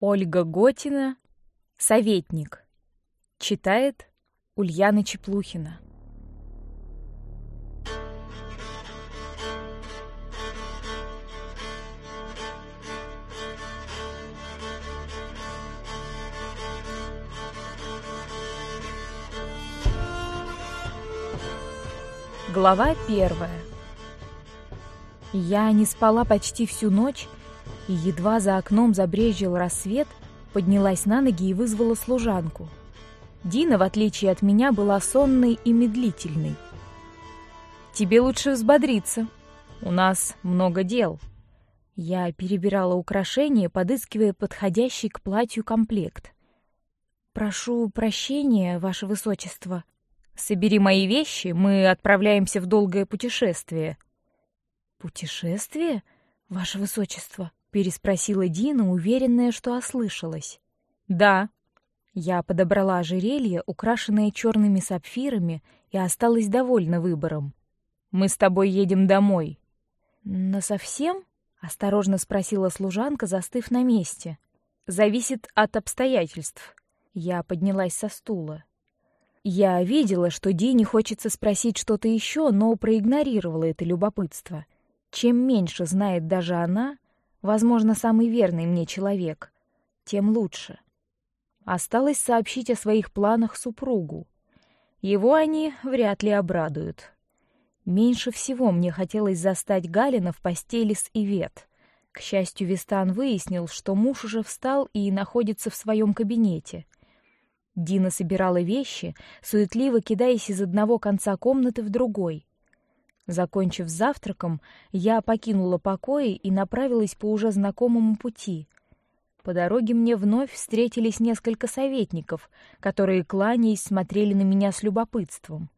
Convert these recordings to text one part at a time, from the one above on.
Ольга Готина, советник. Читает Ульяна Чеплухина. Глава первая. Я не спала почти всю ночь, и едва за окном забрезжил рассвет, поднялась на ноги и вызвала служанку. Дина, в отличие от меня, была сонной и медлительной. «Тебе лучше взбодриться. У нас много дел». Я перебирала украшения, подыскивая подходящий к платью комплект. «Прошу прощения, ваше высочество. Собери мои вещи, мы отправляемся в долгое путешествие». «Путешествие, ваше высочество?» Переспросила Дина, уверенная, что ослышалась. Да. Я подобрала ожерелье, украшенное черными сапфирами, и осталась довольна выбором. Мы с тобой едем домой. На совсем? осторожно спросила служанка, застыв на месте. Зависит от обстоятельств. Я поднялась со стула. Я видела, что Дине хочется спросить что-то еще, но проигнорировала это любопытство. Чем меньше знает даже она, возможно, самый верный мне человек, тем лучше. Осталось сообщить о своих планах супругу. Его они вряд ли обрадуют. Меньше всего мне хотелось застать Галина в постели с Ивет. К счастью, Вистан выяснил, что муж уже встал и находится в своем кабинете. Дина собирала вещи, суетливо кидаясь из одного конца комнаты в другой. Закончив завтраком, я покинула покои и направилась по уже знакомому пути. По дороге мне вновь встретились несколько советников, которые кланяясь смотрели на меня с любопытством.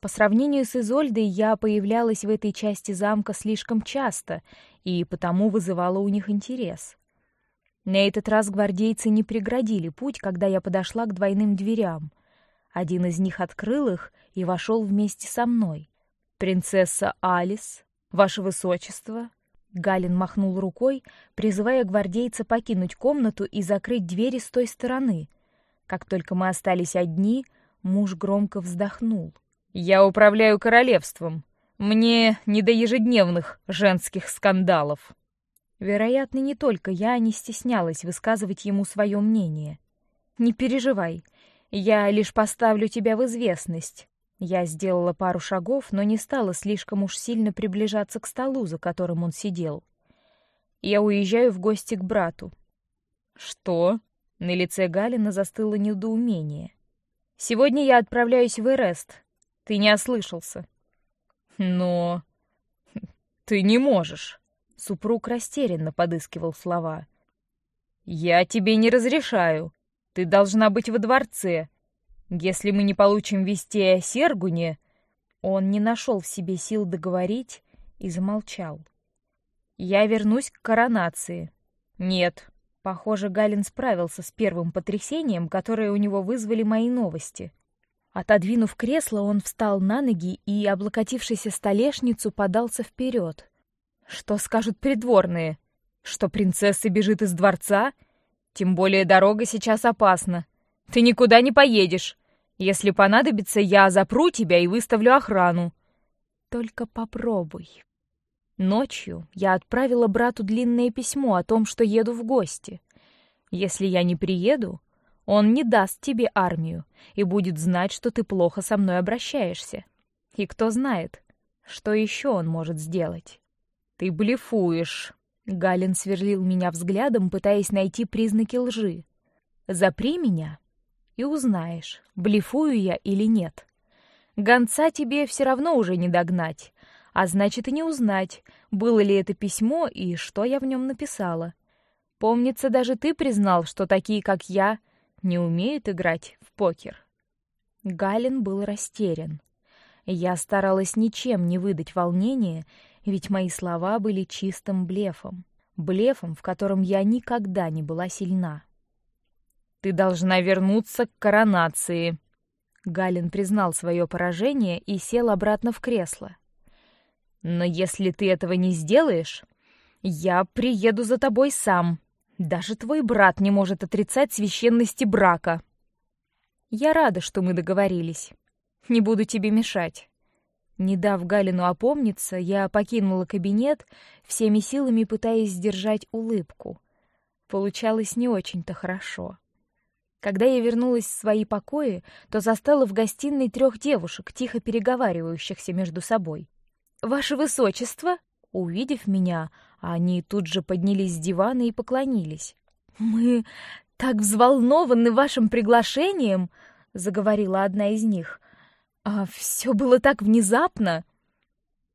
По сравнению с Изольдой я появлялась в этой части замка слишком часто и потому вызывала у них интерес. На этот раз гвардейцы не преградили путь, когда я подошла к двойным дверям. Один из них открыл их и вошел вместе со мной. «Принцесса Алис, ваше высочество!» Галин махнул рукой, призывая гвардейца покинуть комнату и закрыть двери с той стороны. Как только мы остались одни, муж громко вздохнул. «Я управляю королевством. Мне не до ежедневных женских скандалов». Вероятно, не только я не стеснялась высказывать ему свое мнение. «Не переживай, я лишь поставлю тебя в известность. Я сделала пару шагов, но не стала слишком уж сильно приближаться к столу, за которым он сидел. Я уезжаю в гости к брату. Что? На лице Галина застыло недоумение. Сегодня я отправляюсь в Эрест. Ты не ослышался. Но ты не можешь. Супруг растерянно подыскивал слова. Я тебе не разрешаю. Ты должна быть во дворце. Если мы не получим вести о Сергуне, он не нашел в себе сил договорить и замолчал. Я вернусь к коронации. Нет, похоже, Галин справился с первым потрясением, которое у него вызвали мои новости. Отодвинув кресло, он встал на ноги и, облокотившись о столешницу, подался вперед. Что скажут придворные? Что принцесса бежит из дворца? Тем более дорога сейчас опасна. Ты никуда не поедешь. Если понадобится, я запру тебя и выставлю охрану. Только попробуй. Ночью я отправила брату длинное письмо о том, что еду в гости. Если я не приеду, он не даст тебе армию и будет знать, что ты плохо со мной обращаешься. И кто знает, что еще он может сделать. Ты блефуешь. Галин сверлил меня взглядом, пытаясь найти признаки лжи. Запри меня, и узнаешь, блефую я или нет. Гонца тебе все равно уже не догнать, а значит и не узнать, было ли это письмо и что я в нем написала. Помнится, даже ты признал, что такие, как я, не умеют играть в покер. Галин был растерян. Я старалась ничем не выдать волнения, ведь мои слова были чистым блефом, блефом, в котором я никогда не была сильна. Ты должна вернуться к коронации. Галин признал свое поражение и сел обратно в кресло. Но если ты этого не сделаешь, я приеду за тобой сам. Даже твой брат не может отрицать священности брака. Я рада, что мы договорились. Не буду тебе мешать. Не дав Галину опомниться, я покинула кабинет, всеми силами пытаясь сдержать улыбку. Получалось не очень-то хорошо. Когда я вернулась в свои покои, то застала в гостиной трех девушек, тихо переговаривающихся между собой. Ваше высочество, увидев меня, они тут же поднялись с дивана и поклонились. Мы так взволнованы вашим приглашением, заговорила одна из них. А все было так внезапно.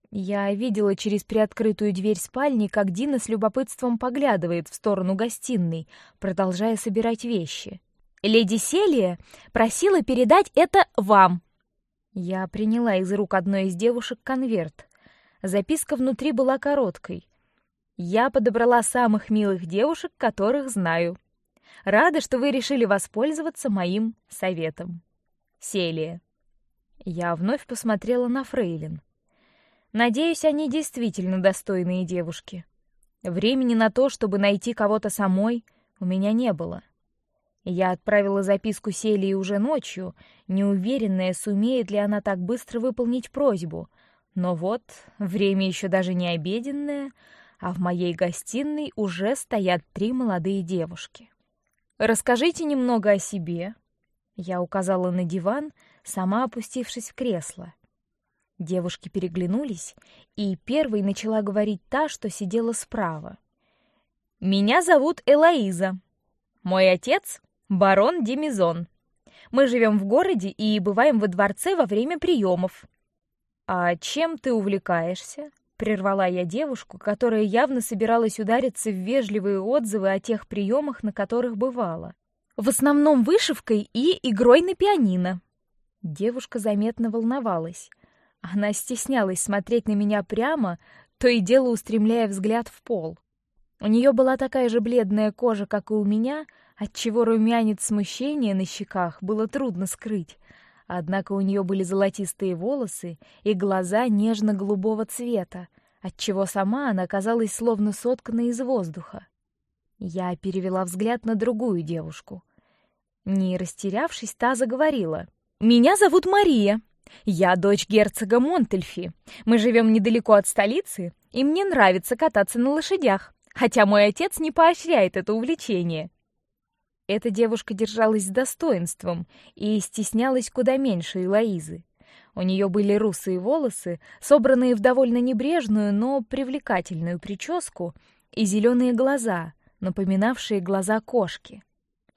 Я видела через приоткрытую дверь спальни, как Дина с любопытством поглядывает в сторону гостиной, продолжая собирать вещи. Леди Селия просила передать это вам. Я приняла из рук одной из девушек конверт. Записка внутри была короткой. Я подобрала самых милых девушек, которых знаю. Рада, что вы решили воспользоваться моим советом. Селия. Я вновь посмотрела на Фрейлин. Надеюсь, они действительно достойные девушки. Времени на то, чтобы найти кого-то самой, у меня не было. Я отправила записку Селии уже ночью, неуверенная, сумеет ли она так быстро выполнить просьбу. Но вот время еще даже не обеденное, а в моей гостиной уже стоят три молодые девушки. Расскажите немного о себе. Я указала на диван, сама опустившись в кресло. Девушки переглянулись, и первой начала говорить та, что сидела справа. Меня зовут Элоиза. Мой отец барон Демизон. Мы живем в городе и бываем во дворце во время приемов. А чем ты увлекаешься? Прервала я девушку, которая явно собиралась удариться в вежливые отзывы о тех приемах, на которых бывала. В основном вышивкой и игрой на пианино. Девушка заметно волновалась. Она стеснялась смотреть на меня прямо, то и дело устремляя взгляд в пол. У нее была такая же бледная кожа, как и у меня, отчего румянец смущения на щеках было трудно скрыть. Однако у нее были золотистые волосы и глаза нежно-голубого цвета, отчего сама она казалась словно соткана из воздуха. Я перевела взгляд на другую девушку. Не растерявшись, та заговорила. «Меня зовут Мария. Я дочь герцога Монтельфи. Мы живем недалеко от столицы, и мне нравится кататься на лошадях, хотя мой отец не поощряет это увлечение. Эта девушка держалась с достоинством и стеснялась куда меньше Элоизы. У нее были русые волосы, собранные в довольно небрежную, но привлекательную прическу, и зеленые глаза, напоминавшие глаза кошки.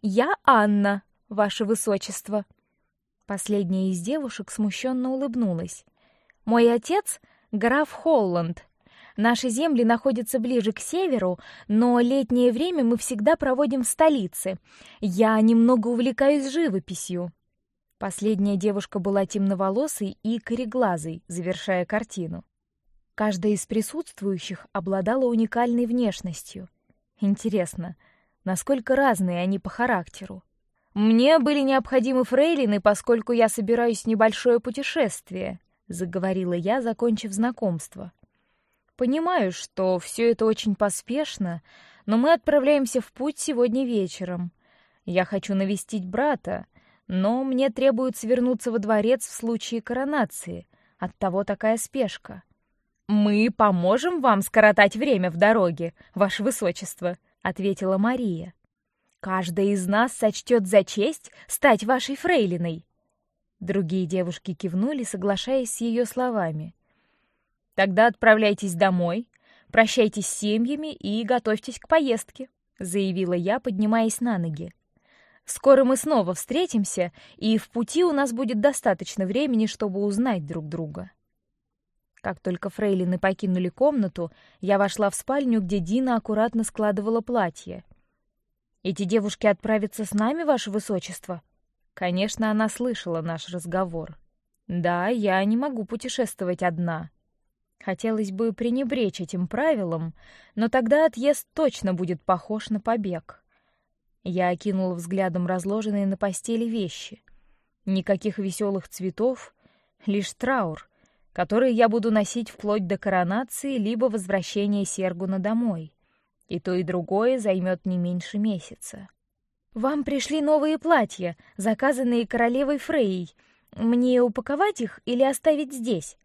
Я Анна, ваше высочество. Последняя из девушек смущенно улыбнулась. Мой отец граф Холланд, Наши земли находятся ближе к северу, но летнее время мы всегда проводим в столице. Я немного увлекаюсь живописью. Последняя девушка была темноволосой и кореглазой, завершая картину. Каждая из присутствующих обладала уникальной внешностью. Интересно, насколько разные они по характеру. Мне были необходимы фрейлины, поскольку я собираюсь в небольшое путешествие, заговорила я, закончив знакомство. Понимаю, что все это очень поспешно, но мы отправляемся в путь сегодня вечером. Я хочу навестить брата, но мне требуется вернуться во дворец в случае коронации. Оттого такая спешка. Мы поможем вам скоротать время в дороге, ваше высочество, ответила Мария. Каждая из нас сочтет за честь стать вашей фрейлиной. Другие девушки кивнули, соглашаясь с ее словами. Тогда отправляйтесь домой, прощайтесь с семьями и готовьтесь к поездке, заявила я, поднимаясь на ноги. Скоро мы снова встретимся, и в пути у нас будет достаточно времени, чтобы узнать друг друга. Как только фрейлины покинули комнату, я вошла в спальню, где Дина аккуратно складывала платье. Эти девушки отправятся с нами, ваше высочество. Конечно, она слышала наш разговор. Да, я не могу путешествовать одна. Хотелось бы пренебречь этим правилом, но тогда отъезд точно будет похож на побег. Я окинула взглядом разложенные на постели вещи. Никаких веселых цветов, лишь траур, который я буду носить вплоть до коронации либо возвращения Сергуна домой. И то, и другое займет не меньше месяца. Вам пришли новые платья, заказанные королевой Фрейей. Мне упаковать их или оставить здесь?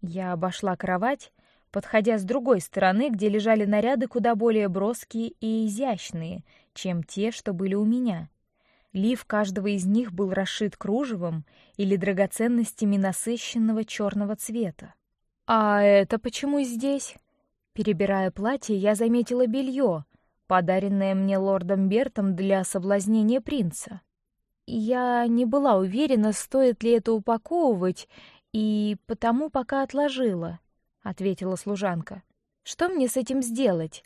Я обошла кровать, подходя с другой стороны, где лежали наряды куда более броские и изящные, чем те, что были у меня. Лиф каждого из них был расшит кружевом или драгоценностями насыщенного черного цвета. А это почему здесь? Перебирая платье, я заметила белье, подаренное мне лордом Бертом для соблазнения принца. Я не была уверена, стоит ли это упаковывать, и потому пока отложила, ответила служанка. Что мне с этим сделать?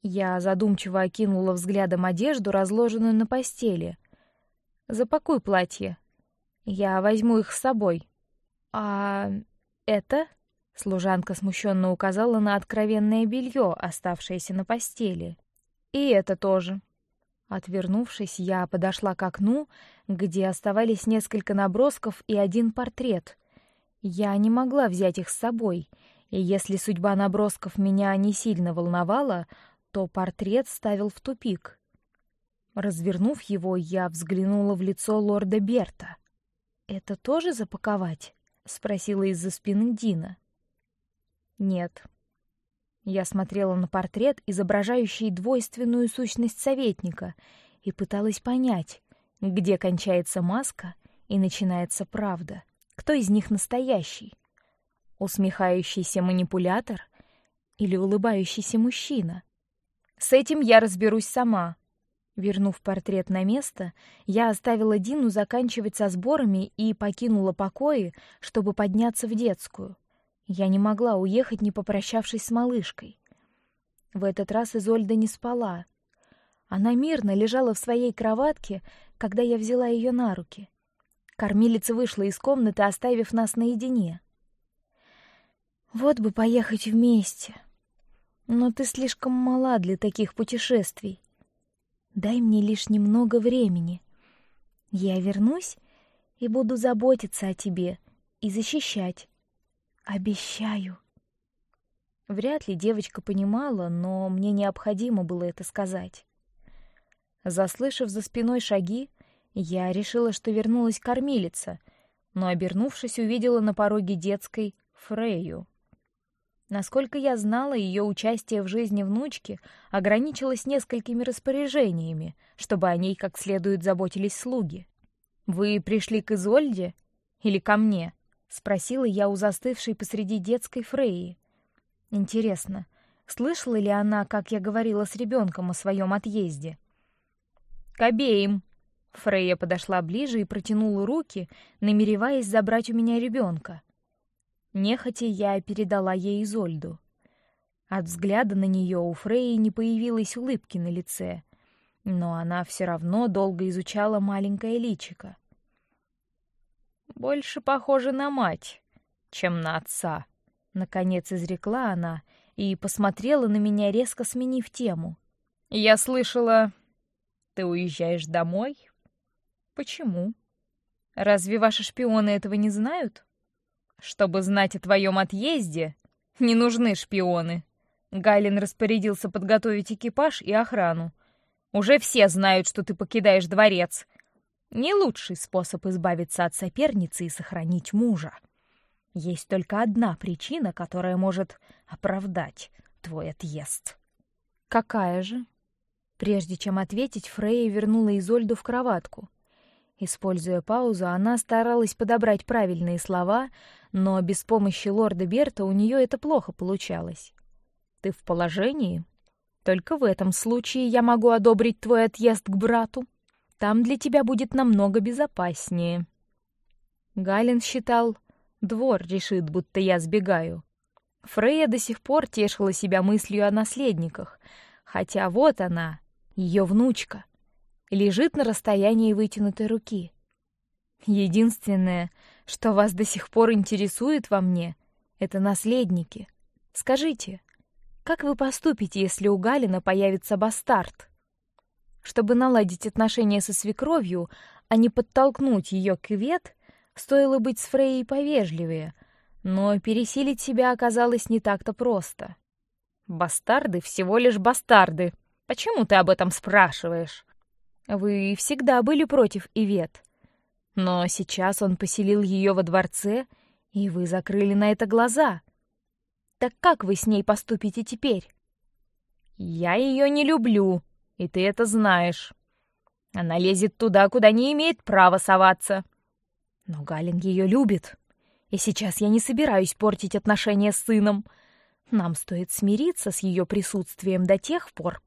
Я задумчиво окинула взглядом одежду, разложенную на постели. Запакуй платье. Я возьму их с собой. А это? Служанка смущенно указала на откровенное белье, оставшееся на постели. И это тоже. Отвернувшись, я подошла к окну, где оставались несколько набросков и один портрет. Я не могла взять их с собой, и если судьба набросков меня не сильно волновала, то портрет ставил в тупик. Развернув его, я взглянула в лицо лорда Берта. Это тоже запаковать? спросила из-за спины Дина. Нет. Я смотрела на портрет, изображающий двойственную сущность советника, и пыталась понять, где кончается маска и начинается правда. Кто из них настоящий? Усмехающийся манипулятор или улыбающийся мужчина? С этим я разберусь сама. Вернув портрет на место, я оставила Дину заканчивать со сборами и покинула покои, чтобы подняться в детскую. Я не могла уехать, не попрощавшись с малышкой. В этот раз Изольда не спала. Она мирно лежала в своей кроватке, когда я взяла ее на руки. Кормилица вышла из комнаты, оставив нас наедине. Вот бы поехать вместе. Но ты слишком мала для таких путешествий. Дай мне лишь немного времени. Я вернусь и буду заботиться о тебе и защищать. Обещаю. Вряд ли девочка понимала, но мне необходимо было это сказать. Заслышав за спиной шаги, я решила, что вернулась кормилица, но обернувшись, увидела на пороге детской Фрейю. Насколько я знала, ее участие в жизни внучки ограничилось несколькими распоряжениями, чтобы о ней как следует заботились слуги. Вы пришли к Изольде или ко мне? – спросила я у застывшей посреди детской Фреи. Интересно, слышала ли она, как я говорила с ребенком о своем отъезде? К обеим. Фрейя подошла ближе и протянула руки, намереваясь забрать у меня ребенка. Нехотя я передала ей Изольду. От взгляда на нее у Фреи не появилось улыбки на лице, но она все равно долго изучала маленькое личико. Больше похоже на мать, чем на отца. Наконец изрекла она и посмотрела на меня, резко сменив тему. Я слышала, ты уезжаешь домой? Почему? Разве ваши шпионы этого не знают? Чтобы знать о твоем отъезде, не нужны шпионы. Гайлен распорядился подготовить экипаж и охрану. Уже все знают, что ты покидаешь дворец. Не лучший способ избавиться от соперницы и сохранить мужа. Есть только одна причина, которая может оправдать твой отъезд. Какая же? Прежде чем ответить, Фрейя вернула Изольду в кроватку. Используя паузу, она старалась подобрать правильные слова, но без помощи лорда Берта у нее это плохо получалось. Ты в положении? Только в этом случае я могу одобрить твой отъезд к брату. Там для тебя будет намного безопаснее. Галин считал, двор решит, будто я сбегаю. Фрея до сих пор тешила себя мыслью о наследниках, хотя вот она, ее внучка лежит на расстоянии вытянутой руки. Единственное, что вас до сих пор интересует во мне, это наследники. Скажите, как вы поступите, если у Галина появится бастард? Чтобы наладить отношения со свекровью, а не подтолкнуть ее к вет, стоило быть с Фрейей повежливее, но пересилить себя оказалось не так-то просто. Бастарды всего лишь бастарды. Почему ты об этом спрашиваешь? Вы всегда были против Ивет. Но сейчас он поселил ее во дворце, и вы закрыли на это глаза. Так как вы с ней поступите теперь? Я ее не люблю, и ты это знаешь. Она лезет туда, куда не имеет права соваться. Но Галин ее любит, и сейчас я не собираюсь портить отношения с сыном. Нам стоит смириться с ее присутствием до тех пор,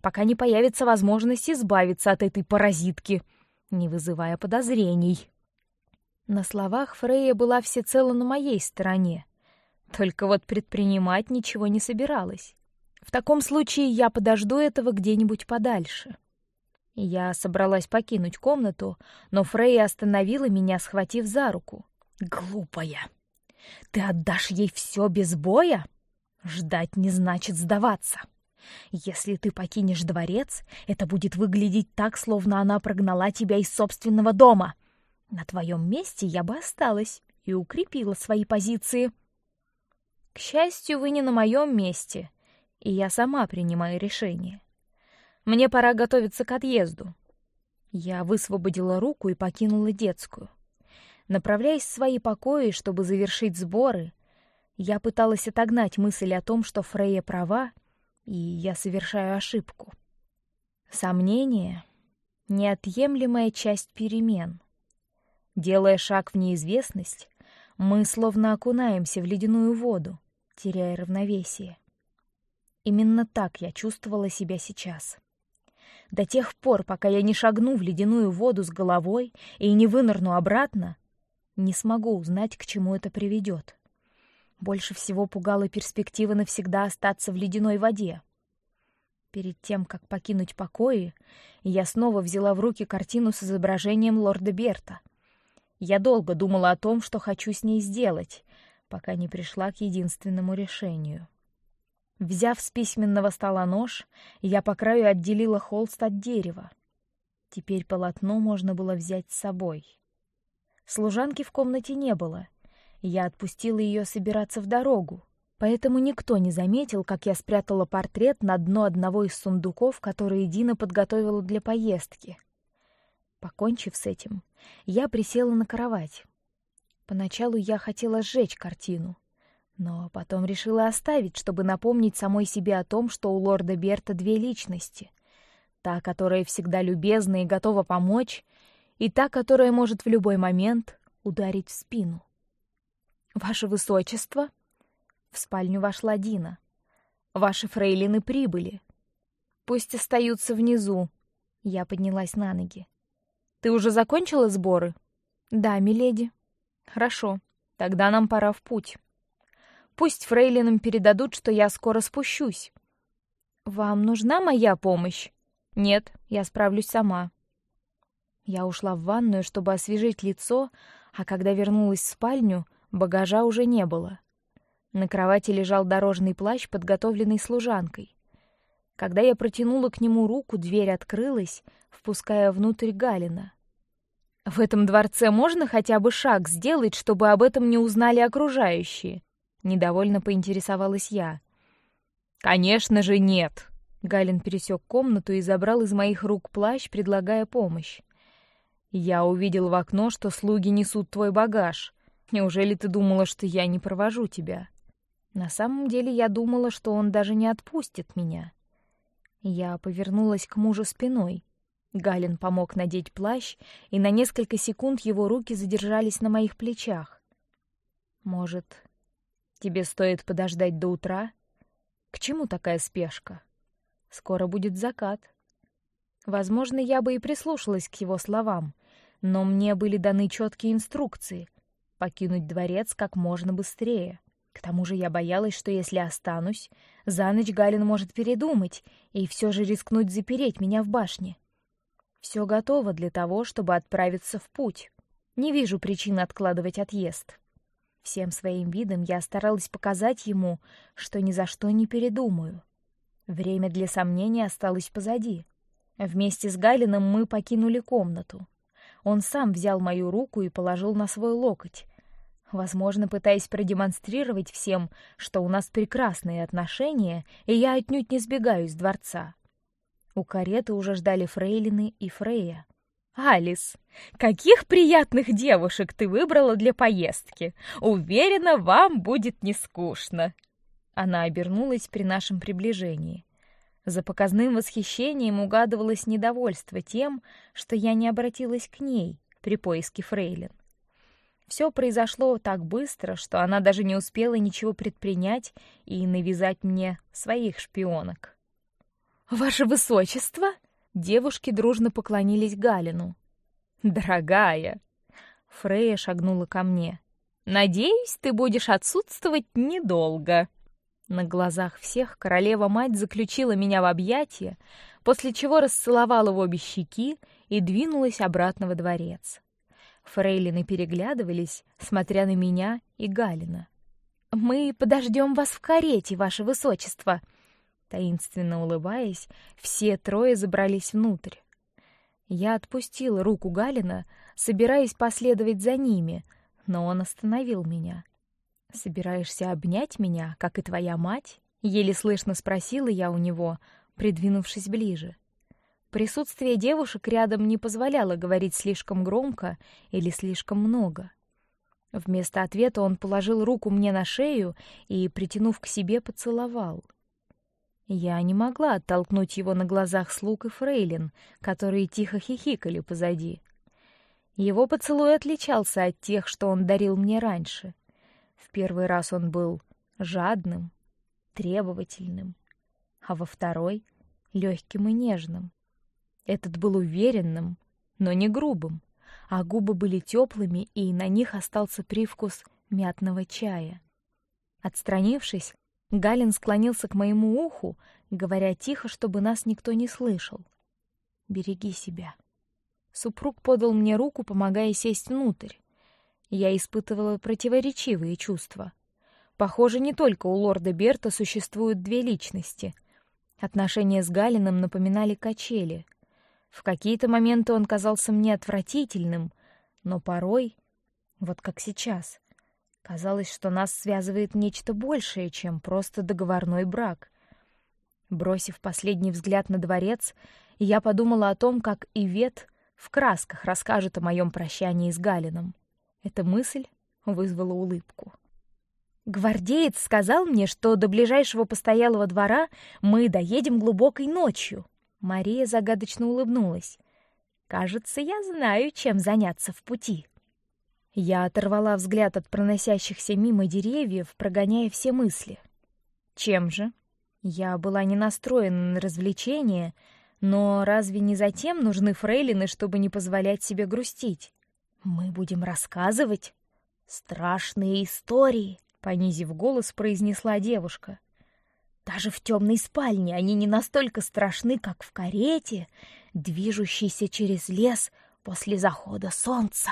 пока не появится возможность избавиться от этой паразитки, не вызывая подозрений. На словах Фрейя была всецело на моей стороне, только вот предпринимать ничего не собиралась. В таком случае я подожду этого где-нибудь подальше. Я собралась покинуть комнату, но Фрейя остановила меня, схватив за руку. Глупая, ты отдашь ей все без боя? Ждать не значит сдаваться. Если ты покинешь дворец, это будет выглядеть так, словно она прогнала тебя из собственного дома. На твоем месте я бы осталась и укрепила свои позиции. К счастью, вы не на моем месте, и я сама принимаю решение. Мне пора готовиться к отъезду. Я высвободила руку и покинула детскую. Направляясь в свои покои, чтобы завершить сборы, я пыталась отогнать мысль о том, что Фрейя права, и я совершаю ошибку. Сомнение — неотъемлемая часть перемен. Делая шаг в неизвестность, мы словно окунаемся в ледяную воду, теряя равновесие. Именно так я чувствовала себя сейчас. До тех пор, пока я не шагну в ледяную воду с головой и не вынырну обратно, не смогу узнать, к чему это приведет. Больше всего пугала перспектива навсегда остаться в ледяной воде. Перед тем, как покинуть покои, я снова взяла в руки картину с изображением лорда Берта. Я долго думала о том, что хочу с ней сделать, пока не пришла к единственному решению. Взяв с письменного стола нож, я по краю отделила холст от дерева. Теперь полотно можно было взять с собой. Служанки в комнате не было, я отпустила ее собираться в дорогу, поэтому никто не заметил, как я спрятала портрет на дно одного из сундуков, которые Дина подготовила для поездки. Покончив с этим, я присела на кровать. Поначалу я хотела сжечь картину, но потом решила оставить, чтобы напомнить самой себе о том, что у лорда Берта две личности: та, которая всегда любезна и готова помочь, и та, которая может в любой момент ударить в спину. Ваше высочество, в спальню вошла Дина. Ваши фрейлины прибыли. Пусть остаются внизу. Я поднялась на ноги. Ты уже закончила сборы? Да, миледи. Хорошо. Тогда нам пора в путь. Пусть фрейлинам передадут, что я скоро спущусь. Вам нужна моя помощь? Нет, я справлюсь сама. Я ушла в ванную, чтобы освежить лицо, а когда вернулась в спальню, Багажа уже не было. На кровати лежал дорожный плащ, подготовленный служанкой. Когда я протянула к нему руку, дверь открылась, впуская внутрь Галина. В этом дворце можно хотя бы шаг сделать, чтобы об этом не узнали окружающие? Недовольно поинтересовалась я. Конечно же нет. Галин пересек комнату и забрал из моих рук плащ, предлагая помощь. Я увидел в окно, что слуги несут твой багаж. Неужели ты думала, что я не провожу тебя? На самом деле я думала, что он даже не отпустит меня. Я повернулась к мужу спиной. Галин помог надеть плащ, и на несколько секунд его руки задержались на моих плечах. Может, тебе стоит подождать до утра? К чему такая спешка? Скоро будет закат. Возможно, я бы и прислушалась к его словам, но мне были даны четкие инструкции, покинуть дворец как можно быстрее. К тому же я боялась, что если останусь, за ночь Галин может передумать и все же рискнуть запереть меня в башне. Все готово для того, чтобы отправиться в путь. Не вижу причин откладывать отъезд. Всем своим видом я старалась показать ему, что ни за что не передумаю. Время для сомнений осталось позади. Вместе с Галином мы покинули комнату. Он сам взял мою руку и положил на свой локоть, возможно, пытаясь продемонстрировать всем, что у нас прекрасные отношения, и я отнюдь не сбегаю из дворца. У кареты уже ждали Фрейлины и Фрея. Алис, каких приятных девушек ты выбрала для поездки. Уверена, вам будет не скучно. Она обернулась при нашем приближении. За показным восхищением угадывалось недовольство тем, что я не обратилась к ней при поиске фрейлин. Все произошло так быстро, что она даже не успела ничего предпринять и навязать мне своих шпионок. Ваше высочество, девушки дружно поклонились Галину. Дорогая, Фрея шагнула ко мне. Надеюсь, ты будешь отсутствовать недолго. На глазах всех королева-мать заключила меня в объятия, после чего расцеловала в обе щеки и двинулась обратно во дворец. Фрейлины переглядывались, смотря на меня и Галина. Мы подождем вас в карете, ваше высочество. Таинственно улыбаясь, все трое забрались внутрь. Я отпустила руку Галина, собираясь последовать за ними, но он остановил меня. Собираешься обнять меня, как и твоя мать? Еле слышно спросила я у него, придвинувшись ближе. Присутствие девушек рядом не позволяло говорить слишком громко или слишком много. Вместо ответа он положил руку мне на шею и, притянув к себе, поцеловал. Я не могла оттолкнуть его на глазах слуг и фрейлин, которые тихо хихикали позади. Его поцелуй отличался от тех, что он дарил мне раньше. В первый раз он был жадным, требовательным, а во второй — легким и нежным. Этот был уверенным, но не грубым, а губы были теплыми, и на них остался привкус мятного чая. Отстранившись, Галин склонился к моему уху, говоря тихо, чтобы нас никто не слышал. Береги себя. Супруг подал мне руку, помогая сесть внутрь. Я испытывала противоречивые чувства. Похоже, не только у лорда Берта существуют две личности. Отношения с Галином напоминали качели — в какие-то моменты он казался мне отвратительным, но порой, вот как сейчас, казалось, что нас связывает нечто большее, чем просто договорной брак. Бросив последний взгляд на дворец, я подумала о том, как Ивет в красках расскажет о моем прощании с Галином. Эта мысль вызвала улыбку. Гвардеец сказал мне, что до ближайшего постоялого двора мы доедем глубокой ночью. Мария загадочно улыбнулась. Кажется, я знаю, чем заняться в пути. Я оторвала взгляд от проносящихся мимо деревьев, прогоняя все мысли. Чем же? Я была не настроена на развлечения, но разве не затем нужны фрейлины, чтобы не позволять себе грустить? Мы будем рассказывать страшные истории, понизив голос, произнесла девушка. Даже в темной спальне они не настолько страшны, как в карете, движущейся через лес после захода солнца.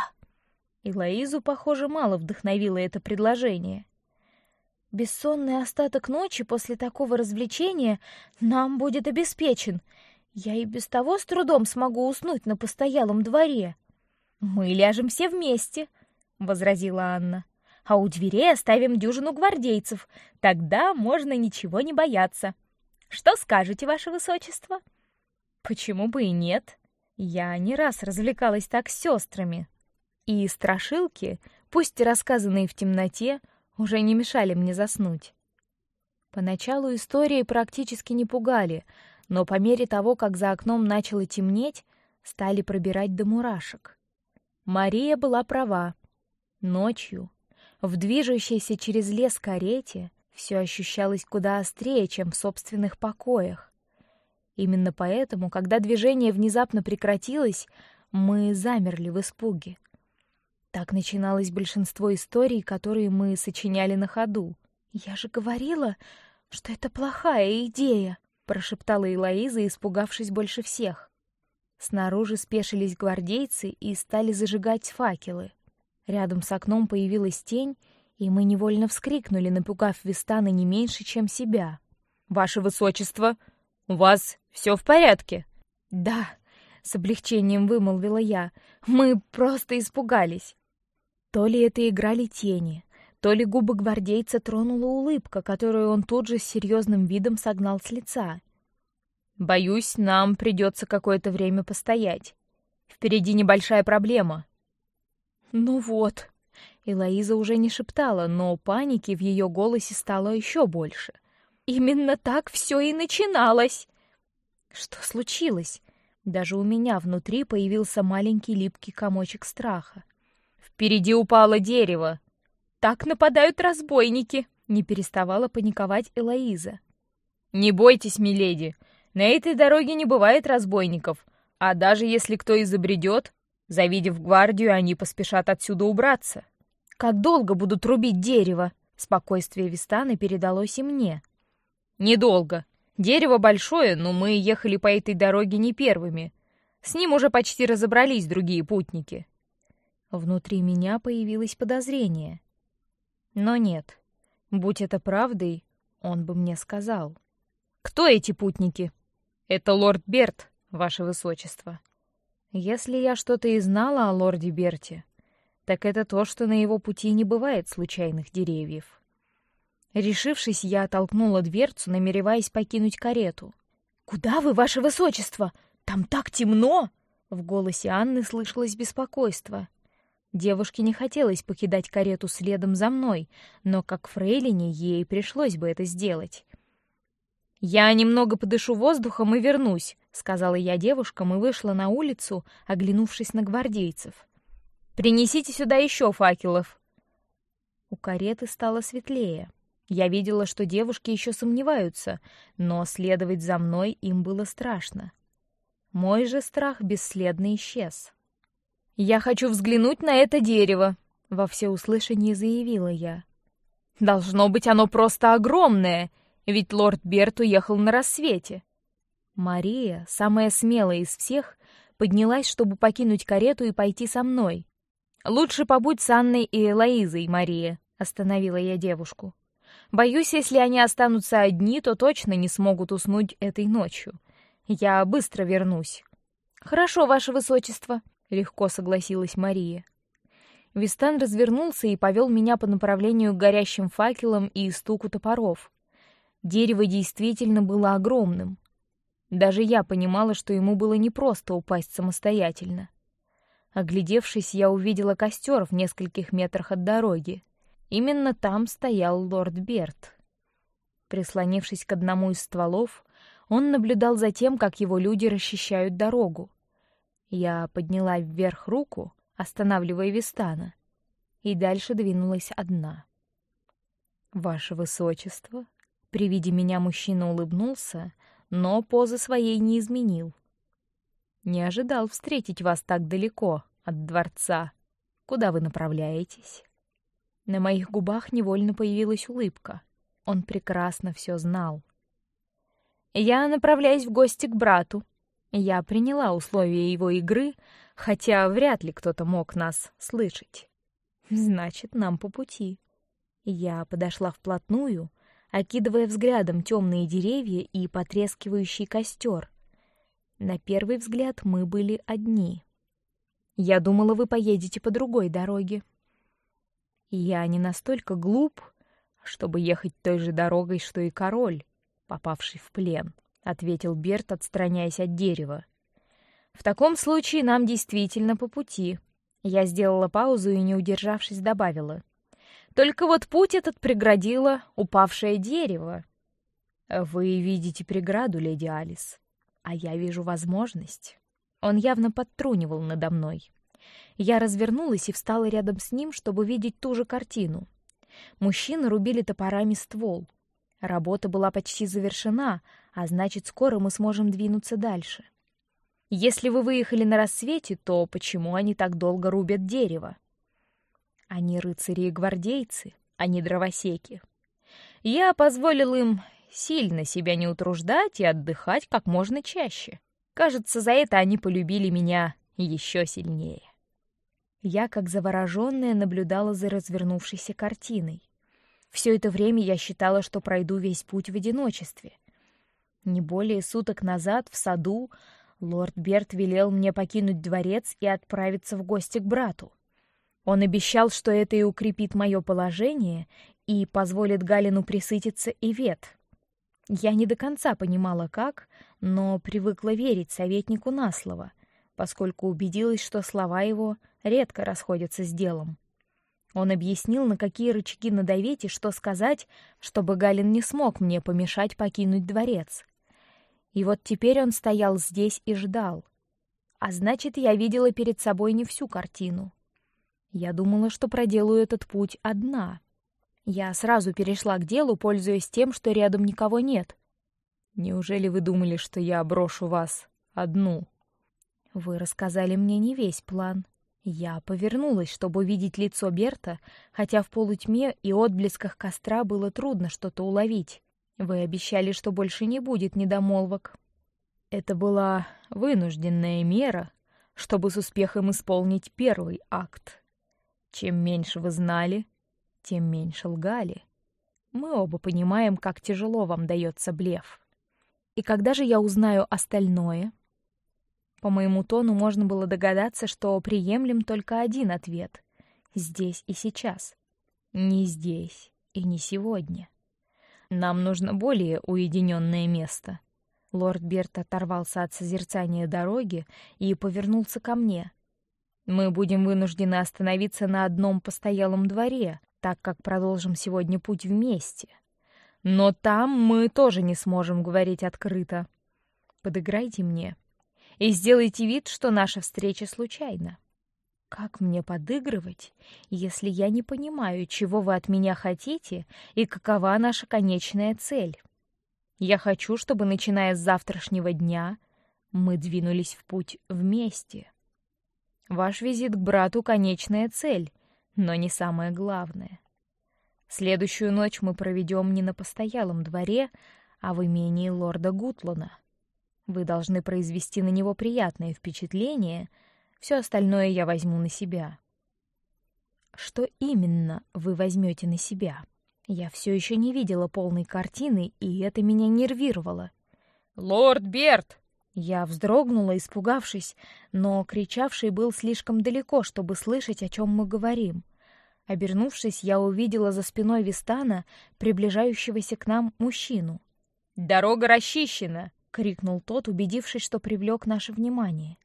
И Лоизу, похоже, мало вдохновило это предложение. Бессонный остаток ночи после такого развлечения нам будет обеспечен. Я и без того с трудом смогу уснуть на постоялом дворе. Мы ляжем все вместе, возразила Анна а у дверей оставим дюжину гвардейцев. Тогда можно ничего не бояться. Что скажете, ваше высочество? Почему бы и нет? Я не раз развлекалась так с сестрами. И страшилки, пусть рассказанные в темноте, уже не мешали мне заснуть. Поначалу истории практически не пугали, но по мере того, как за окном начало темнеть, стали пробирать до мурашек. Мария была права. Ночью в движущейся через лес карете все ощущалось куда острее, чем в собственных покоях. Именно поэтому, когда движение внезапно прекратилось, мы замерли в испуге. Так начиналось большинство историй, которые мы сочиняли на ходу. Я же говорила, что это плохая идея, прошептала Элоиза, испугавшись больше всех. Снаружи спешились гвардейцы и стали зажигать факелы. Рядом с окном появилась тень, и мы невольно вскрикнули, напугав Вистана не меньше, чем себя. Ваше высочество, у вас все в порядке? Да, с облегчением вымолвила я. Мы просто испугались. То ли это играли тени, то ли губы гвардейца тронула улыбка, которую он тут же с серьезным видом согнал с лица. Боюсь, нам придется какое-то время постоять. Впереди небольшая проблема. Ну вот. Элоиза уже не шептала, но паники в ее голосе стало еще больше. Именно так все и начиналось. Что случилось? Даже у меня внутри появился маленький липкий комочек страха. Впереди упало дерево. Так нападают разбойники. Не переставала паниковать Элоиза. Не бойтесь, миледи. На этой дороге не бывает разбойников, а даже если кто изобретет, завидев гвардию, они поспешат отсюда убраться. Как долго будут рубить дерево? Спокойствие Вистаны передалось и мне. Недолго. Дерево большое, но мы ехали по этой дороге не первыми. С ним уже почти разобрались другие путники. Внутри меня появилось подозрение. Но нет, будь это правдой, он бы мне сказал. Кто эти путники? Это лорд Берт, ваше высочество. Если я что-то и знала о лорде Берте, так это то, что на его пути не бывает случайных деревьев. Решившись, я оттолкнула дверцу, намереваясь покинуть карету. Куда вы, ваше высочество? Там так темно! В голосе Анны слышалось беспокойство. Девушке не хотелось покидать карету следом за мной, но как фрейлине ей пришлось бы это сделать. «Я немного подышу воздухом и вернусь», — сказала я девушкам и вышла на улицу, оглянувшись на гвардейцев. «Принесите сюда еще факелов». У кареты стало светлее. Я видела, что девушки еще сомневаются, но следовать за мной им было страшно. Мой же страх бесследно исчез. «Я хочу взглянуть на это дерево», — во всеуслышание заявила я. «Должно быть оно просто огромное», ведь лорд Берт уехал на рассвете. Мария, самая смелая из всех, поднялась, чтобы покинуть карету и пойти со мной. Лучше побудь с Анной и Элоизой, Мария, остановила я девушку. Боюсь, если они останутся одни, то точно не смогут уснуть этой ночью. Я быстро вернусь. Хорошо, ваше высочество, легко согласилась Мария. Вистан развернулся и повел меня по направлению к горящим факелам и стуку топоров. Дерево действительно было огромным. Даже я понимала, что ему было непросто упасть самостоятельно. Оглядевшись, я увидела костер в нескольких метрах от дороги. Именно там стоял лорд Берт. Прислонившись к одному из стволов, он наблюдал за тем, как его люди расчищают дорогу. Я подняла вверх руку, останавливая Вистана, и дальше двинулась одна. Ваше высочество, при виде меня мужчина улыбнулся, но позы своей не изменил. Не ожидал встретить вас так далеко от дворца. Куда вы направляетесь? На моих губах невольно появилась улыбка. Он прекрасно все знал. Я направляюсь в гости к брату. Я приняла условия его игры, хотя вряд ли кто-то мог нас слышать. Значит, нам по пути. Я подошла вплотную окидывая взглядом темные деревья и потрескивающий костер. На первый взгляд мы были одни. Я думала, вы поедете по другой дороге. Я не настолько глуп, чтобы ехать той же дорогой, что и король, попавший в плен, ответил Берт, отстраняясь от дерева. В таком случае нам действительно по пути. Я сделала паузу и, не удержавшись, добавила: только вот путь этот преградило упавшее дерево. Вы видите преграду, леди Алис, а я вижу возможность. Он явно подтрунивал надо мной. Я развернулась и встала рядом с ним, чтобы видеть ту же картину. Мужчины рубили топорами ствол. Работа была почти завершена, а значит, скоро мы сможем двинуться дальше. Если вы выехали на рассвете, то почему они так долго рубят дерево? Они рыцари и гвардейцы, а не дровосеки. Я позволил им сильно себя не утруждать и отдыхать как можно чаще. Кажется, за это они полюбили меня еще сильнее. Я, как завороженная, наблюдала за развернувшейся картиной. Все это время я считала, что пройду весь путь в одиночестве. Не более суток назад в саду лорд Берт велел мне покинуть дворец и отправиться в гости к брату. Он обещал, что это и укрепит мое положение и позволит Галину присытиться и вет. Я не до конца понимала, как, но привыкла верить советнику на слово, поскольку убедилась, что слова его редко расходятся с делом. Он объяснил, на какие рычаги надавить и что сказать, чтобы Галин не смог мне помешать покинуть дворец. И вот теперь он стоял здесь и ждал. А значит, я видела перед собой не всю картину. Я думала, что проделаю этот путь одна. Я сразу перешла к делу, пользуясь тем, что рядом никого нет. Неужели вы думали, что я брошу вас одну? Вы рассказали мне не весь план. Я повернулась, чтобы увидеть лицо Берта, хотя в полутьме и отблесках костра было трудно что-то уловить. Вы обещали, что больше не будет недомолвок. Это была вынужденная мера, чтобы с успехом исполнить первый акт. Чем меньше вы знали, тем меньше лгали. Мы оба понимаем, как тяжело вам дается блеф. И когда же я узнаю остальное? По моему тону можно было догадаться, что приемлем только один ответ: здесь и сейчас, не здесь и не сегодня. Нам нужно более уединенное место. Лорд Берт оторвался от созерцания дороги и повернулся ко мне. Мы будем вынуждены остановиться на одном постоялом дворе, так как продолжим сегодня путь вместе. Но там мы тоже не сможем говорить открыто. Подыграйте мне и сделайте вид, что наша встреча случайна. Как мне подыгрывать, если я не понимаю, чего вы от меня хотите и какова наша конечная цель? Я хочу, чтобы, начиная с завтрашнего дня, мы двинулись в путь вместе. Ваш визит к брату — конечная цель, но не самое главное. Следующую ночь мы проведем не на постоялом дворе, а в имении лорда Гутлана. Вы должны произвести на него приятное впечатление. Все остальное я возьму на себя. Что именно вы возьмете на себя? Я все еще не видела полной картины, и это меня нервировало. Лорд Берт, я вздрогнула, испугавшись, но кричавший был слишком далеко, чтобы слышать, о чем мы говорим. Обернувшись, я увидела за спиной Вистана приближающегося к нам мужчину. Дорога расчищена! крикнул тот, убедившись, что привлек наше внимание.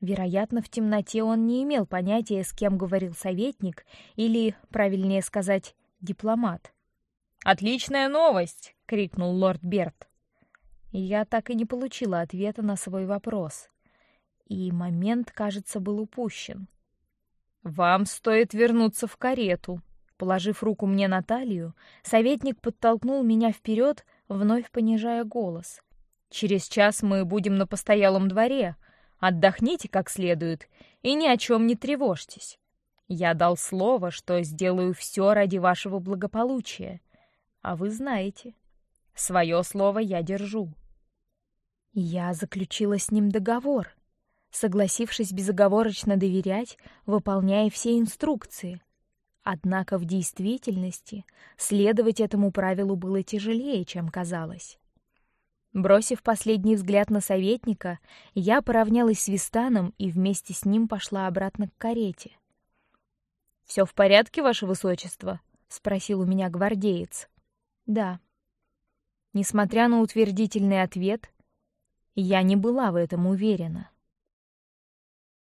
Вероятно, в темноте он не имел понятия, с кем говорил советник, или, правильнее сказать, дипломат. Отличная новость! крикнул лорд Берт. Я так и не получила ответа на свой вопрос. И момент, кажется, был упущен. Вам стоит вернуться в карету. Положив руку мне на талию, советник подтолкнул меня вперед, вновь понижая голос. Через час мы будем на постоялом дворе. Отдохните как следует и ни о чем не тревожьтесь. Я дал слово, что сделаю все ради вашего благополучия, а вы знаете, свое слово я держу. Я заключила с ним договор, согласившись безоговорочно доверять, выполняя все инструкции. Однако в действительности следовать этому правилу было тяжелее, чем казалось. Бросив последний взгляд на советника, я поравнялась с Вистаном и вместе с ним пошла обратно к карете. Все в порядке, ваше высочество? – спросил у меня гвардеец. Да. Несмотря на утвердительный ответ, я не была в этом уверена.